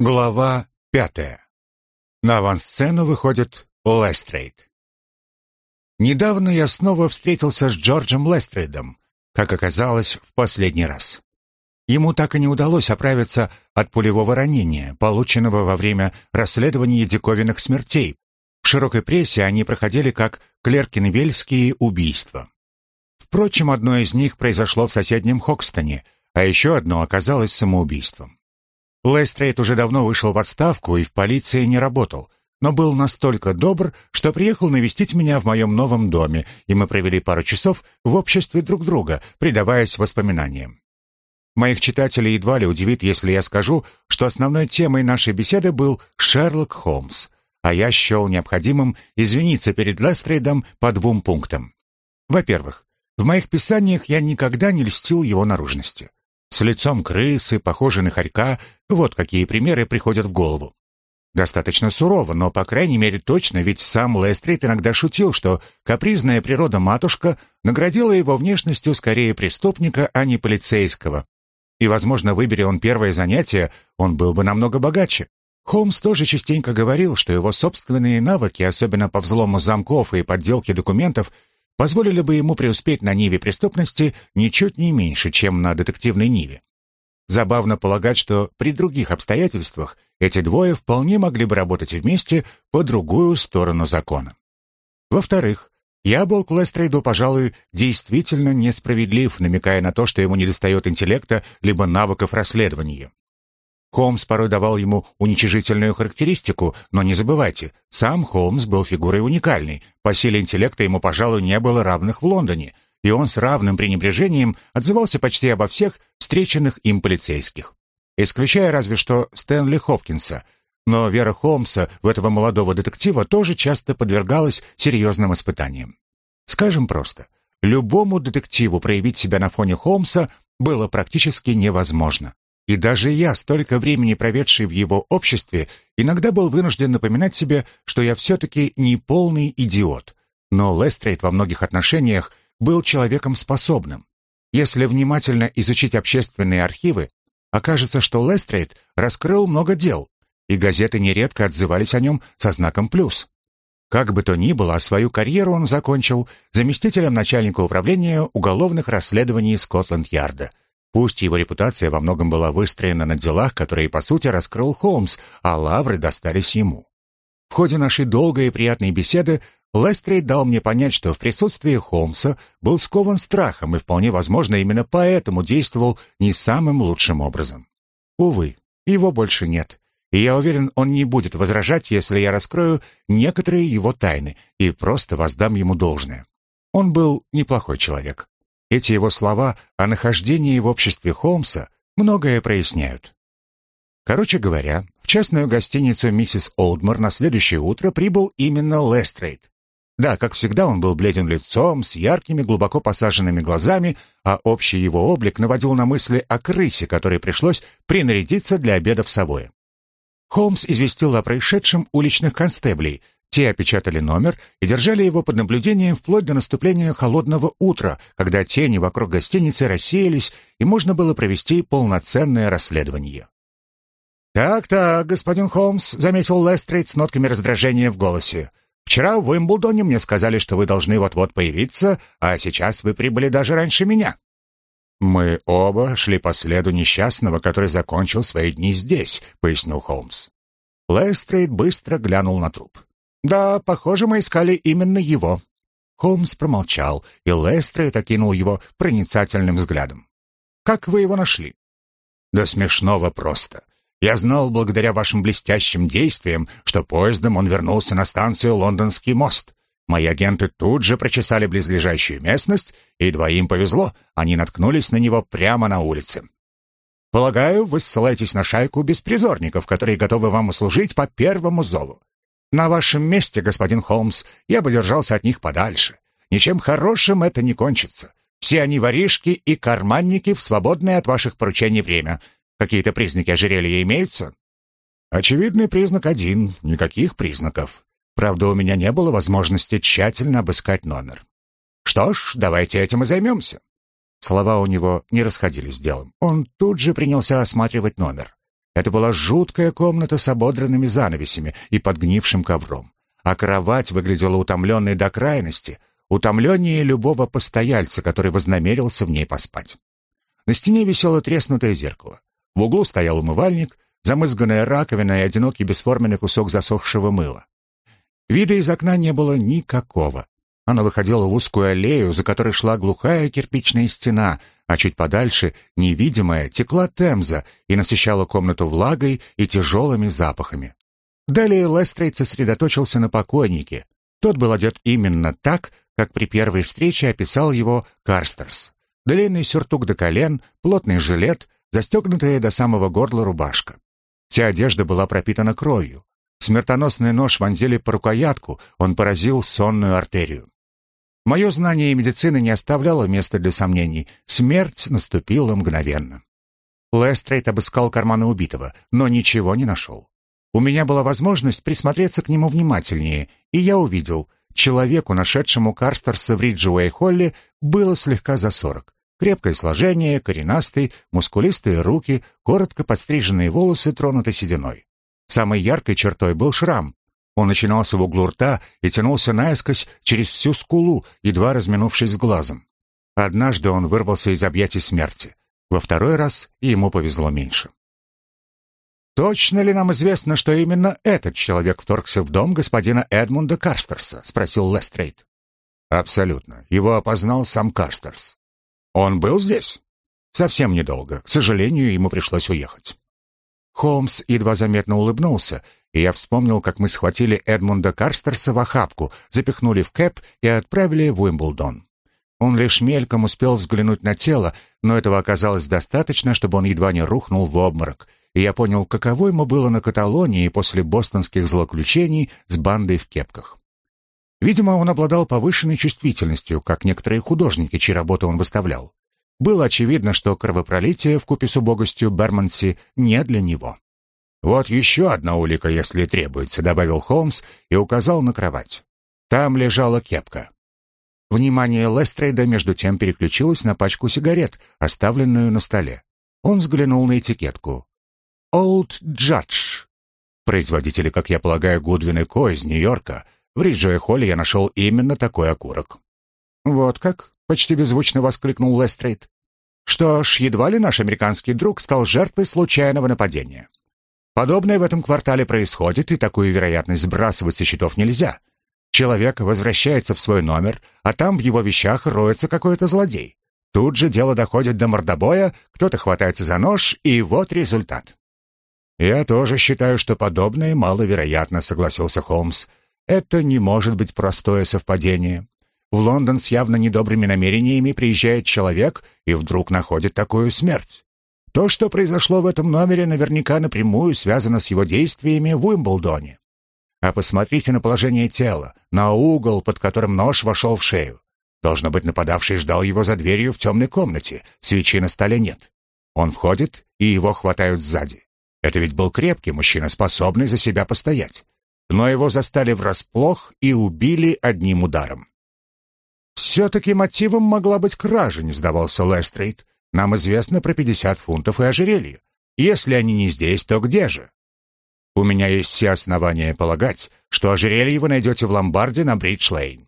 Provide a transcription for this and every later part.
Глава пятая. На авансцену выходит Лестрейд. Недавно я снова встретился с Джорджем Лестрейдом, как оказалось, в последний раз. Ему так и не удалось оправиться от пулевого ранения, полученного во время расследования диковинных смертей. В широкой прессе они проходили как клеркинвельские убийства. Впрочем, одно из них произошло в соседнем Хокстоне, а еще одно оказалось самоубийством. Лестрейд уже давно вышел в отставку и в полиции не работал, но был настолько добр, что приехал навестить меня в моем новом доме, и мы провели пару часов в обществе друг друга, предаваясь воспоминаниям. Моих читателей едва ли удивит, если я скажу, что основной темой нашей беседы был Шерлок Холмс, а я счел необходимым извиниться перед Лестрейдом по двум пунктам. Во-первых, в моих писаниях я никогда не льстил его наружности с лицом крысы, похожей на хорька, вот какие примеры приходят в голову. Достаточно сурово, но, по крайней мере, точно, ведь сам Лестрейд иногда шутил, что капризная природа-матушка наградила его внешностью скорее преступника, а не полицейского. И, возможно, выбери он первое занятие, он был бы намного богаче. Холмс тоже частенько говорил, что его собственные навыки, особенно по взлому замков и подделке документов, позволили бы ему преуспеть на ниве преступности ничуть не меньше, чем на детективной ниве. Забавно полагать, что при других обстоятельствах эти двое вполне могли бы работать вместе по другую сторону закона. Во-вторых, я был к Лестрейду, пожалуй, действительно несправедлив, намекая на то, что ему недостает интеллекта либо навыков расследования. Холмс порой давал ему уничижительную характеристику, но не забывайте, сам Холмс был фигурой уникальной, по силе интеллекта ему, пожалуй, не было равных в Лондоне, и он с равным пренебрежением отзывался почти обо всех встреченных им полицейских. Исключая разве что Стэнли Хопкинса, но вера Холмса в этого молодого детектива тоже часто подвергалась серьезным испытаниям. Скажем просто, любому детективу проявить себя на фоне Холмса было практически невозможно. И даже я, столько времени проведший в его обществе, иногда был вынужден напоминать себе, что я все-таки не полный идиот. Но Лестрейд во многих отношениях был человеком способным. Если внимательно изучить общественные архивы, окажется, что Лестрейд раскрыл много дел, и газеты нередко отзывались о нем со знаком «плюс». Как бы то ни было, свою карьеру он закончил заместителем начальника управления уголовных расследований Скотланд-Ярда – Пусть его репутация во многом была выстроена на делах, которые, по сути, раскрыл Холмс, а лавры достались ему. В ходе нашей долгой и приятной беседы Лестрейд дал мне понять, что в присутствии Холмса был скован страхом и, вполне возможно, именно поэтому действовал не самым лучшим образом. Увы, его больше нет, и я уверен, он не будет возражать, если я раскрою некоторые его тайны и просто воздам ему должное. Он был неплохой человек. Эти его слова о нахождении в обществе Холмса многое проясняют. Короче говоря, в частную гостиницу миссис Олдмор на следующее утро прибыл именно Лестрейд. Да, как всегда, он был бледен лицом, с яркими, глубоко посаженными глазами, а общий его облик наводил на мысли о крысе, которой пришлось принарядиться для обеда в Савое. Холмс известил о происшедшем уличных констеблей, те опечатали номер и держали его под наблюдением вплоть до наступления холодного утра, когда тени вокруг гостиницы рассеялись, и можно было провести полноценное расследование. «Так-так, господин Холмс», — заметил Лестрейд с нотками раздражения в голосе. «Вчера в Уимблдоне мне сказали, что вы должны вот-вот появиться, а сейчас вы прибыли даже раньше меня». «Мы оба шли по следу несчастного, который закончил свои дни здесь», — пояснил Холмс. Лестрейд быстро глянул на труп. «Да, похоже, мы искали именно его». Холмс промолчал, и Лестрейд окинул его проницательным взглядом. «Как вы его нашли?» «Да смешного просто. Я знал благодаря вашим блестящим действиям, что поездом он вернулся на станцию Лондонский мост. Мои агенты тут же прочесали близлежащую местность, и двоим повезло, они наткнулись на него прямо на улице. Полагаю, вы ссылаетесь на шайку беспризорников, которые готовы вам услужить по первому зову. На вашем месте, господин Холмс, я бы держался от них подальше. Ничем хорошим это не кончится. Все они воришки и карманники в свободное от ваших поручений время. Какие-то признаки ожерелья имеются? Очевидный признак один, никаких признаков. Правда, у меня не было возможности тщательно обыскать номер. Что ж, давайте этим и займемся. Слова у него не расходились с делом. Он тут же принялся осматривать номер. Это была жуткая комната с ободранными занавесями и подгнившим ковром. А кровать выглядела утомленной до крайности, утомленнее любого постояльца, который вознамерился в ней поспать. На стене висело треснутое зеркало. В углу стоял умывальник, замызганная раковина и одинокий бесформенный кусок засохшего мыла. Вида из окна не было никакого. Она выходила в узкую аллею, за которой шла глухая кирпичная стена, а чуть подальше, невидимая, текла Темза и насыщала комнату влагой и тяжелыми запахами. Далее Лестрейд сосредоточился на покойнике. Тот был одет именно так, как при первой встрече описал его Карстерс. Длинный сюртук до колен, плотный жилет, застегнутая до самого горла рубашка. Вся одежда была пропитана кровью. Смертоносный нож вонзили по рукоятку, он поразил сонную артерию. Мое знание медицины не оставляло места для сомнений. Смерть наступила мгновенно. Лестрейд обыскал карманы убитого, но ничего не нашел. У меня была возможность присмотреться к нему внимательнее, и я увидел, человеку, нашедшему Карстерса в Риджуэй-Холле, было слегка за сорок. Крепкое сложение, коренастый, мускулистые руки, коротко подстриженные волосы тронуты сединой. Самой яркой чертой был шрам, он начинался в углу рта и тянулся наискось через всю скулу, едва разминувшись с глазом. Однажды он вырвался из объятий смерти. Во второй раз ему повезло меньше. «Точно ли нам известно, что именно этот человек вторгся в дом господина Эдмунда Карстерса?» — спросил Лестрейд. «Абсолютно. Его опознал сам Карстерс. Он был здесь?» «Совсем недолго. К сожалению, ему пришлось уехать». Холмс едва заметно улыбнулся, и я вспомнил, как мы схватили Эдмунда Карстерса в охапку, запихнули в кэп и отправили в Уимблдон. Он лишь мельком успел взглянуть на тело, но этого оказалось достаточно, чтобы он едва не рухнул в обморок, и я понял, каково ему было на Каталонии после бостонских злоключений с бандой в кепках. Видимо, он обладал повышенной чувствительностью, как некоторые художники, чьи работы он выставлял. Было очевидно, что кровопролитие в купе с убогостью Берманси не для него. «Вот еще одна улика, если требуется», — добавил Холмс и указал на кровать. Там лежала кепка. Внимание Лестрейда между тем переключилось на пачку сигарет, оставленную на столе. Он взглянул на этикетку. «Old Judge». Производители, как я полагаю, Гудвин и Ко из Нью-Йорка. В Риджуэ-Холле я нашел именно такой окурок. «Вот как?» — почти беззвучно воскликнул Лестрейд. «Что ж, едва ли наш американский друг стал жертвой случайного нападения. Подобное в этом квартале происходит, и такую вероятность сбрасывать со счетов нельзя. Человек возвращается в свой номер, а там в его вещах роется какой-то злодей. Тут же дело доходит до мордобоя, кто-то хватается за нож, и вот результат. «Я тоже считаю, что подобное маловероятно», — согласился Холмс. «Это не может быть простое совпадение. В Лондон с явно недобрыми намерениями приезжает человек и вдруг находит такую смерть. То, что произошло в этом номере, наверняка напрямую связано с его действиями в Уимблдоне. А посмотрите на положение тела, на угол, под которым нож вошел в шею. Должно быть, нападавший ждал его за дверью в темной комнате, свечи на столе нет. Он входит, и его хватают сзади. Это ведь был крепкий мужчина, способный за себя постоять. Но его застали врасплох и убили одним ударом. «Все-таки мотивом могла быть кража», — не сдавался Лестрейд. Нам известно про 50 фунтов и ожерелье. Если они не здесь, то где же? У меня есть все основания полагать, что ожерелье вы найдете в ломбарде на Бридж-Лейн.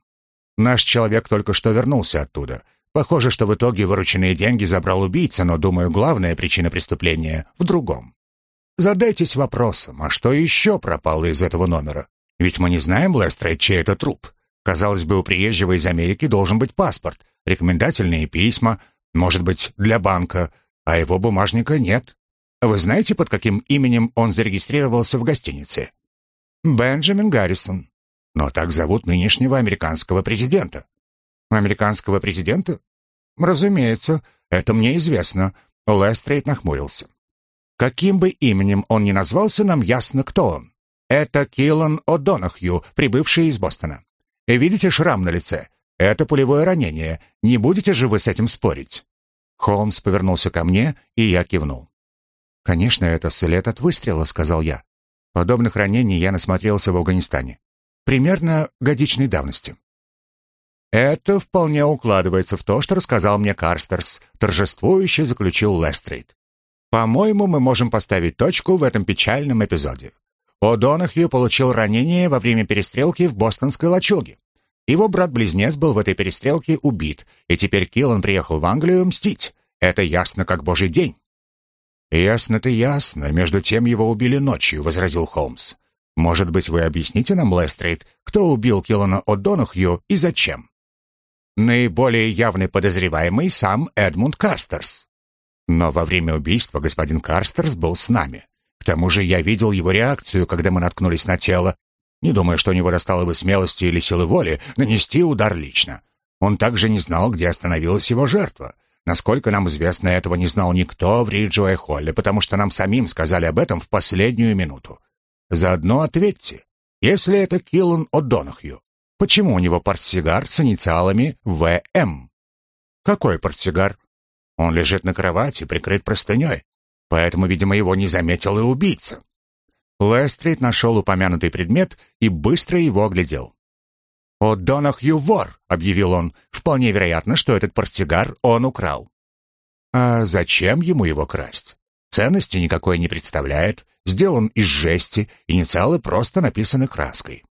Наш человек только что вернулся оттуда. Похоже, что в итоге вырученные деньги забрал убийца, но, думаю, главная причина преступления в другом. Задайтесь вопросом, а что еще пропало из этого номера? Ведь мы не знаем, Лестрейд, чей это труп. Казалось бы, у приезжего из Америки должен быть паспорт, рекомендательные письма, может быть, для банка, а его бумажника нет. Вы знаете, под каким именем он зарегистрировался в гостинице? Бенджамин Гаррисон. Но так зовут нынешнего американского президента. Американского президента? Разумеется, это мне известно. Лестрейд нахмурился. Каким бы именем он ни назвался, нам ясно, кто он. Это Киллан О'Донахью, прибывший из Бостона. Видите шрам на лице? Это пулевое ранение. Не будете же вы с этим спорить?» Холмс повернулся ко мне, и я кивнул. «Конечно, это след от выстрела», — сказал я. Подобных ранений я насмотрелся в Афганистане. Примерно годичной давности. «Это вполне укладывается в то, что рассказал мне Карстерс», — торжествующе заключил Лестрейд. По-моему, мы можем поставить точку в этом печальном эпизоде. О'Донахью получил ранение во время перестрелки в бостонской лачуге. Его брат-близнец был в этой перестрелке убит, и теперь Киллан приехал в Англию мстить. Это ясно как божий день. «Ясно-то ясно. Между тем его убили ночью», — возразил Холмс. «Может быть, вы объясните нам, Лестрейд, кто убил Киллана О'Донахью и зачем?» «Наиболее явный подозреваемый сам Эдмунд Карстерс. Но во время убийства господин Карстерс был с нами. К тому же я видел его реакцию, когда мы наткнулись на тело. Не думаю, что у него достало бы смелости или силы воли нанести удар лично. Он также не знал, где остановилась его жертва. Насколько нам известно, этого не знал никто в Риджуэй-Холле, потому что нам самим сказали об этом в последнюю минуту. Заодно ответьте, если это Киллан О'Донахью, почему у него портсигар с инициалами ВМ? Какой портсигар? Он лежит на кровати, прикрыт простыней, поэтому, видимо, его не заметил и убийца. Лестрид нашел упомянутый предмет и быстро его оглядел. «О Донахью вор!» — объявил он. «Вполне вероятно, что этот портсигар он украл». «А зачем ему его красть? Ценности никакой не представляет, сделан из жести, инициалы просто написаны краской».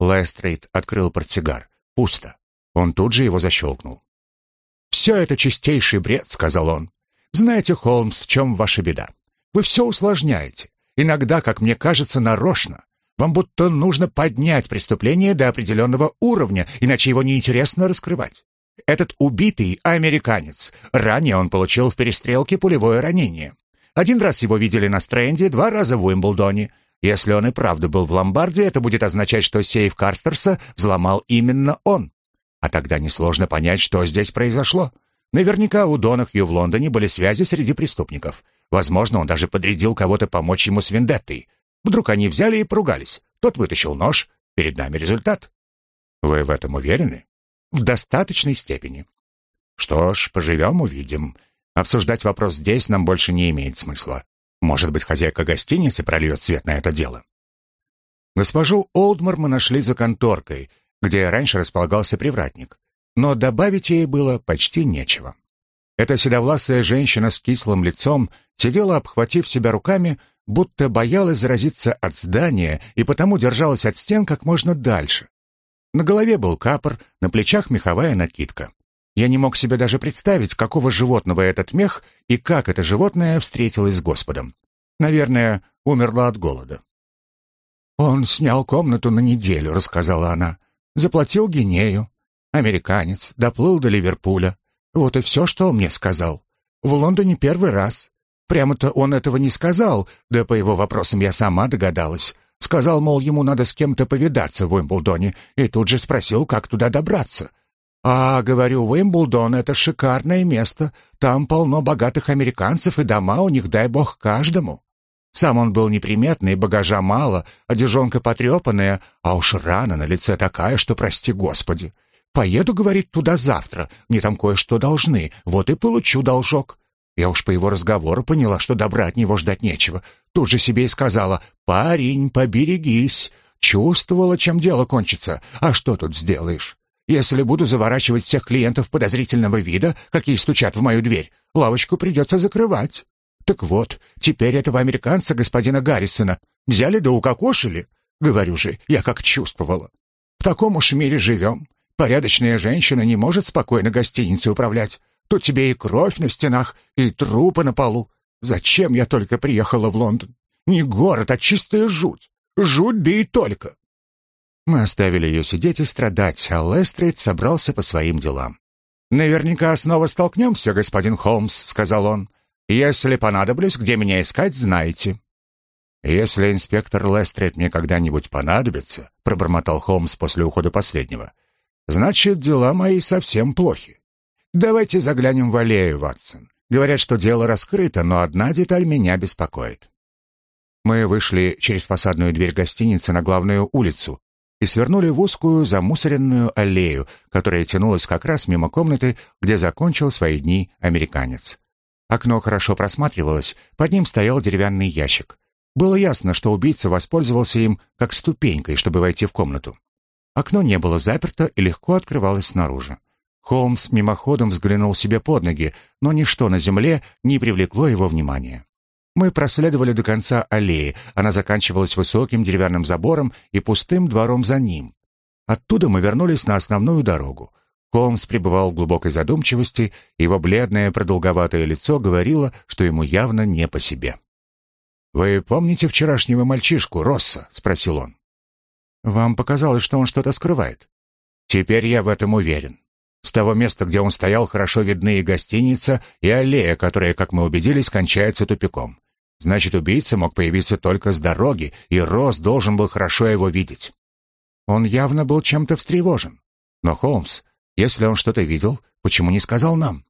Лестрейд открыл портсигар. Пусто. Он тут же его защелкнул. «Все это чистейший бред», — сказал он. «Знаете, Холмс, в чем ваша беда? Вы все усложняете. Иногда, как мне кажется, нарочно. Вам будто нужно поднять преступление до определенного уровня, иначе его неинтересно раскрывать. Этот убитый американец. Ранее он получил в перестрелке пулевое ранение. Один раз его видели на стренде, два раза в Уимблдоне. Если он и правда был в ломбарде, это будет означать, что сейф Карстерса взломал именно он. А тогда несложно понять, что здесь произошло. Наверняка у Донахью в Лондоне были связи среди преступников. Возможно, он даже подрядил кого-то помочь ему с вендеттой. Вдруг они взяли и поругались. Тот вытащил нож. Перед нами результат. Вы в этом уверены? В достаточной степени. Что ж, поживем, увидим. Обсуждать вопрос здесь нам больше не имеет смысла. Может быть, хозяйка гостиницы прольет свет на это дело. Госпожу Олдмар мы нашли за конторкой, где раньше располагался привратник, но добавить ей было почти нечего. Эта седовласая женщина с кислым лицом сидела, обхватив себя руками, будто боялась заразиться от здания и потому держалась от стен как можно дальше. На голове был капор, на плечах меховая накидка. Я не мог себе даже представить, какого животного этот мех и как это животное встретилось с Господом. Наверное, умерла от голода. «Он снял комнату на неделю», — рассказала она. «Заплатил гинею. Американец, доплыл до Ливерпуля. Вот и все, что он мне сказал. В Лондоне первый раз. Прямо-то он этого не сказал, да по его вопросам я сама догадалась. Сказал, мол, ему надо с кем-то повидаться в Уимблдоне, и тут же спросил, как туда добраться. «А, говорю, Уимблдон — это шикарное место. Там полно богатых американцев, и дома у них, дай бог, каждому». Сам он был неприметный, багажа мало, одежонка потрепанная, а уж рана на лице такая, что прости господи. «Поеду, — говорит, — туда завтра, мне там кое-что должны, вот и получу должок». Я уж по его разговору поняла, что добра от него ждать нечего. Тут же себе и сказала «Парень, поберегись». Чувствовала, чем дело кончится. А что тут сделаешь? Если буду заворачивать всех клиентов подозрительного вида, какие стучат в мою дверь, лавочку придется закрывать. Так вот, теперь этого американца, господина Гаррисона, взяли да укокошили. Говорю же, я как чувствовала. В таком уж мире живем. Порядочная женщина не может спокойно гостиницей управлять. Тут тебе и кровь на стенах, и трупы на полу. Зачем я только приехала в Лондон? Не город, а чистая жуть. Жуть, да и только. Мы оставили ее сидеть и страдать, а Лестрейд собрался по своим делам. «Наверняка снова столкнемся, господин Холмс», — сказал он. «Если понадоблюсь, где меня искать, знаете». «Если инспектор Лестрейд мне когда-нибудь понадобится», — пробормотал Холмс после ухода последнего, «значит, дела мои совсем плохи. Давайте заглянем в аллею, Ватсон. Говорят, что дело раскрыто, но одна деталь меня беспокоит. Мы вышли через фасадную дверь гостиницы на главную улицу и свернули в узкую замусоренную аллею, которая тянулась как раз мимо комнаты, где закончил свои дни американец. Окно хорошо просматривалось, под ним стоял деревянный ящик. Было ясно, что убийца воспользовался им как ступенькой, чтобы войти в комнату. Окно не было заперто и легко открывалось снаружи. Холмс мимоходом взглянул себе под ноги, но ничто на земле не привлекло его внимания. Мы проследовали до конца аллеи. Она заканчивалась высоким деревянным забором и пустым двором за ним. Оттуда мы вернулись на основную дорогу. Холмс пребывал в глубокой задумчивости, его бледное продолговатое лицо говорило, что ему явно не по себе. «Вы помните вчерашнего мальчишку, Росса?» — спросил он. «Вам показалось, что он что-то скрывает?» «Теперь я в этом уверен. С того места, где он стоял, хорошо видны и гостиница, и аллея, которая, как мы убедились, кончается тупиком. Значит, убийца мог появиться только с дороги, и Росс должен был хорошо его видеть. Он явно был чем-то встревожен. Но Холмс, если он что-то видел, почему не сказал нам?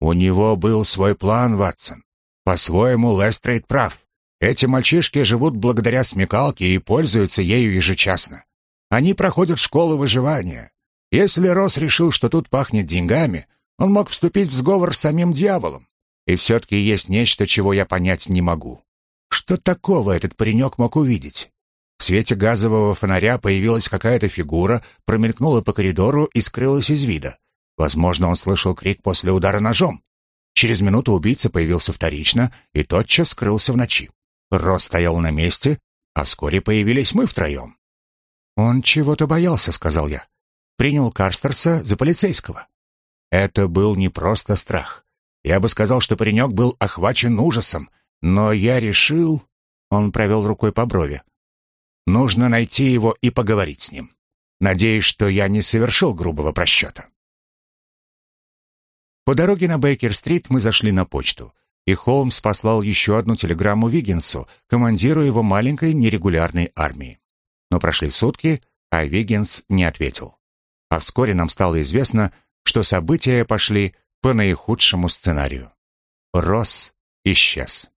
У него был свой план, Ватсон. По-своему, Лестрейд прав. Эти мальчишки живут благодаря смекалке и пользуются ею ежечасно. Они проходят школу выживания. Если Росс решил, что тут пахнет деньгами, он мог вступить в сговор с самим дьяволом. И все-таки есть нечто, чего я понять не могу. Что такого этот паренек мог увидеть? В свете газового фонаря появилась какая-то фигура, промелькнула по коридору и скрылась из вида. Возможно, он слышал крик после удара ножом. Через минуту убийца появился вторично и тотчас скрылся в ночи. Рос стоял на месте, а вскоре появились мы втроем. «Он чего-то боялся», — сказал я. «Принял Карстерса за полицейского». Это был не просто страх. Я бы сказал, что паренек был охвачен ужасом, но я решил... Он провел рукой по брови. Нужно найти его и поговорить с ним. Надеюсь, что я не совершил грубого просчета. По дороге на Бейкер-стрит мы зашли на почту и Холмс послал еще одну телеграмму Виггинсу, командиру его маленькой нерегулярной армии. Но прошли сутки, а Виггинс не ответил. А вскоре нам стало известно, что события пошли по наихудшему сценарию. Росс исчез.